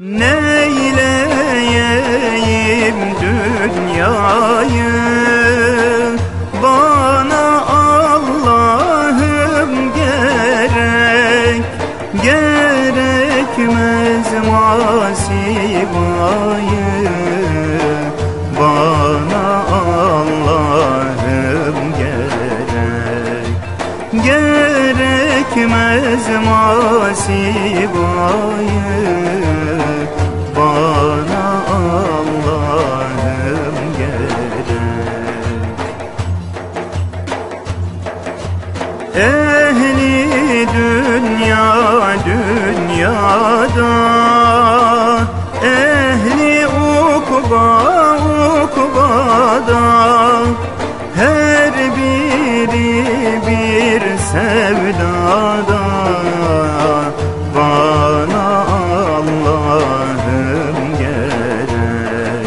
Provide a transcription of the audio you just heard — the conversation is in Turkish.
Neyleyeyim dünyayı? Bana Allah'ım gerek Gerekmez masivayı. Bana Allah'ım gerek Gerekmez masivayı Ehli dünya dünyada Ehli ukba ukbada Her biri bir sevdada bana Allah'ım gerek